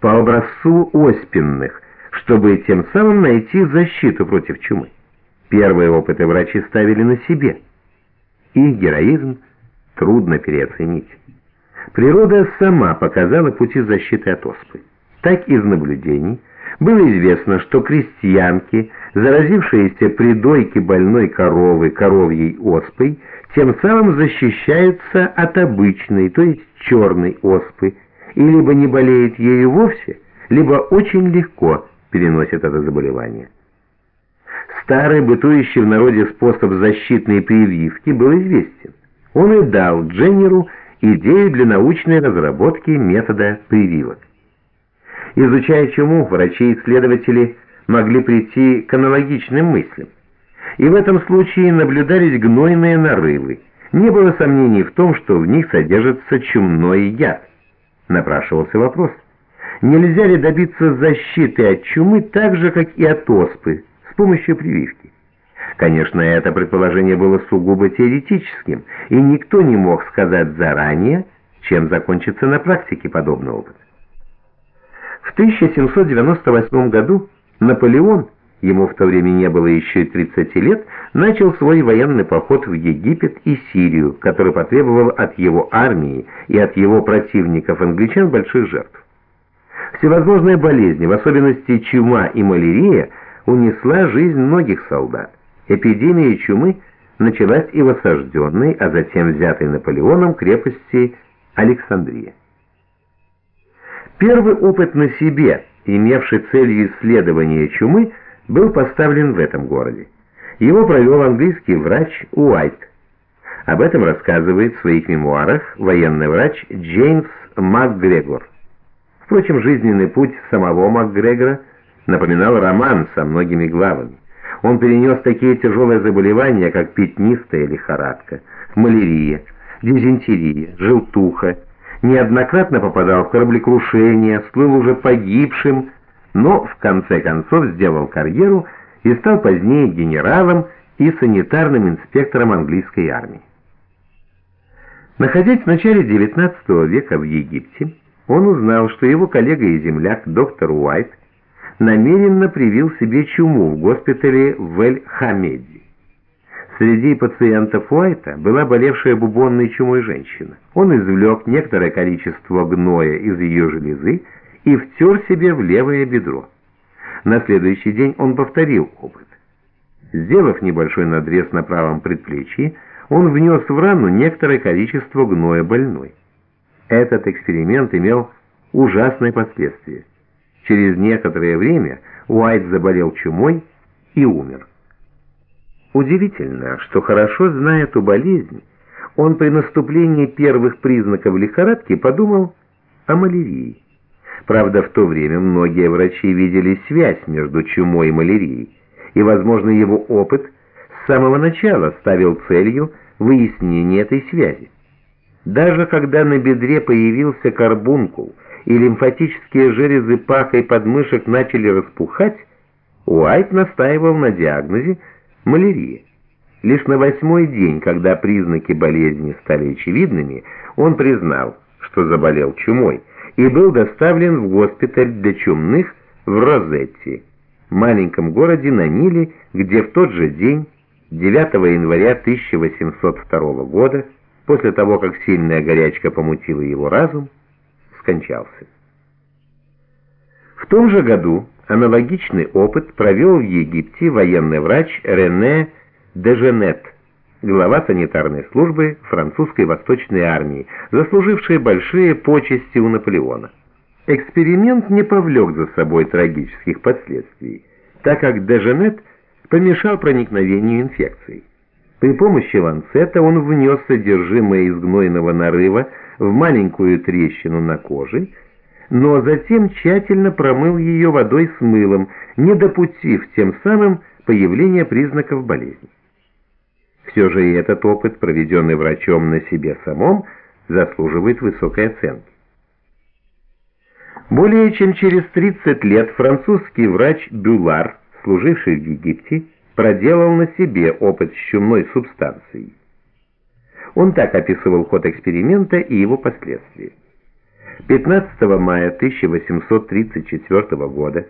по образцу оспенных, чтобы тем самым найти защиту против чумы. Первые опыты врачи ставили на себе. Их героизм трудно переоценить. Природа сама показала пути защиты от оспы. Так из наблюдений было известно, что крестьянки, заразившиеся при дойке больной коровы коровьей оспой, тем самым защищаются от обычной, то есть черной оспы, и либо не болеют ею вовсе, либо очень легко переносят это заболевание. Старый бытующий в народе способ защитной прививки был известен. Он и дал Дженнеру идею для научной разработки метода прививок. Изучая чуму, врачи и исследователи могли прийти к аналогичным мыслям. И в этом случае наблюдались гнойные нарывы. Не было сомнений в том, что в них содержится чумной яд. Напрашивался вопрос. Нельзя ли добиться защиты от чумы так же, как и от оспы, с помощью прививки? Конечно, это предположение было сугубо теоретическим, и никто не мог сказать заранее, чем закончится на практике подобный опыт. В 1798 году Наполеон, ему в то время не было еще и 30 лет, начал свой военный поход в Египет и Сирию, который потребовал от его армии и от его противников англичан больших жертв. Всевозможные болезни, в особенности чума и малярия, унесла жизнь многих солдат. Эпидемия чумы началась и в осажденной, а затем взятой Наполеоном крепости Александрия. Первый опыт на себе, имевший целью исследования чумы, был поставлен в этом городе. Его провел английский врач Уайт. Об этом рассказывает в своих мемуарах военный врач Джеймс МакГрегор. Впрочем, жизненный путь самого МакГрегора напоминал роман со многими главами. Он перенес такие тяжелые заболевания, как пятнистая лихорадка, малярия, дизентерия, желтуха, неоднократно попадал в кораблекрушение, слыл уже погибшим, но в конце концов сделал карьеру и стал позднее генералом и санитарным инспектором английской армии. Находясь в начале XIX века в Египте, он узнал, что его коллега и земляк доктор Уайт намеренно привил себе чуму в госпитале в Эль-Хамеди. Среди пациентов Уайта была болевшая бубонной чумой женщина. Он извлек некоторое количество гноя из ее железы и втер себе в левое бедро. На следующий день он повторил опыт. Сделав небольшой надрез на правом предплечье, он внес в рану некоторое количество гноя больной. Этот эксперимент имел ужасные последствия. Через некоторое время Уайт заболел чумой и умер. Удивительно, что хорошо зная эту болезнь, он при наступлении первых признаков лихорадки подумал о малярии. Правда, в то время многие врачи видели связь между чумой и малярией, и, возможно, его опыт с самого начала ставил целью выяснение этой связи. Даже когда на бедре появился карбункул и лимфатические железы паха и подмышек начали распухать, Уайт настаивал на диагнозе малярия. Лишь на восьмой день, когда признаки болезни стали очевидными, он признал, что заболел чумой, и был доставлен в госпиталь для чумных в Розетти, маленьком городе на Ниле, где в тот же день, 9 января 1802 года, после того, как сильная горячка помутила его разум, скончался. В том же году Аналогичный опыт провел в Египте военный врач Рене Деженет, глава санитарной службы французской восточной армии, заслуживший большие почести у Наполеона. Эксперимент не повлек за собой трагических последствий, так как Деженет помешал проникновению инфекции. При помощи ланцета он внес содержимое из гнойного нарыва в маленькую трещину на коже но затем тщательно промыл ее водой с мылом, не допустив тем самым появления признаков болезни. Все же и этот опыт, проведенный врачом на себе самом, заслуживает высокой оценки. Более чем через 30 лет французский врач Бюлар, служивший в Египте, проделал на себе опыт с чумной субстанцией. Он так описывал ход эксперимента и его последствия. 15 мая 1834 года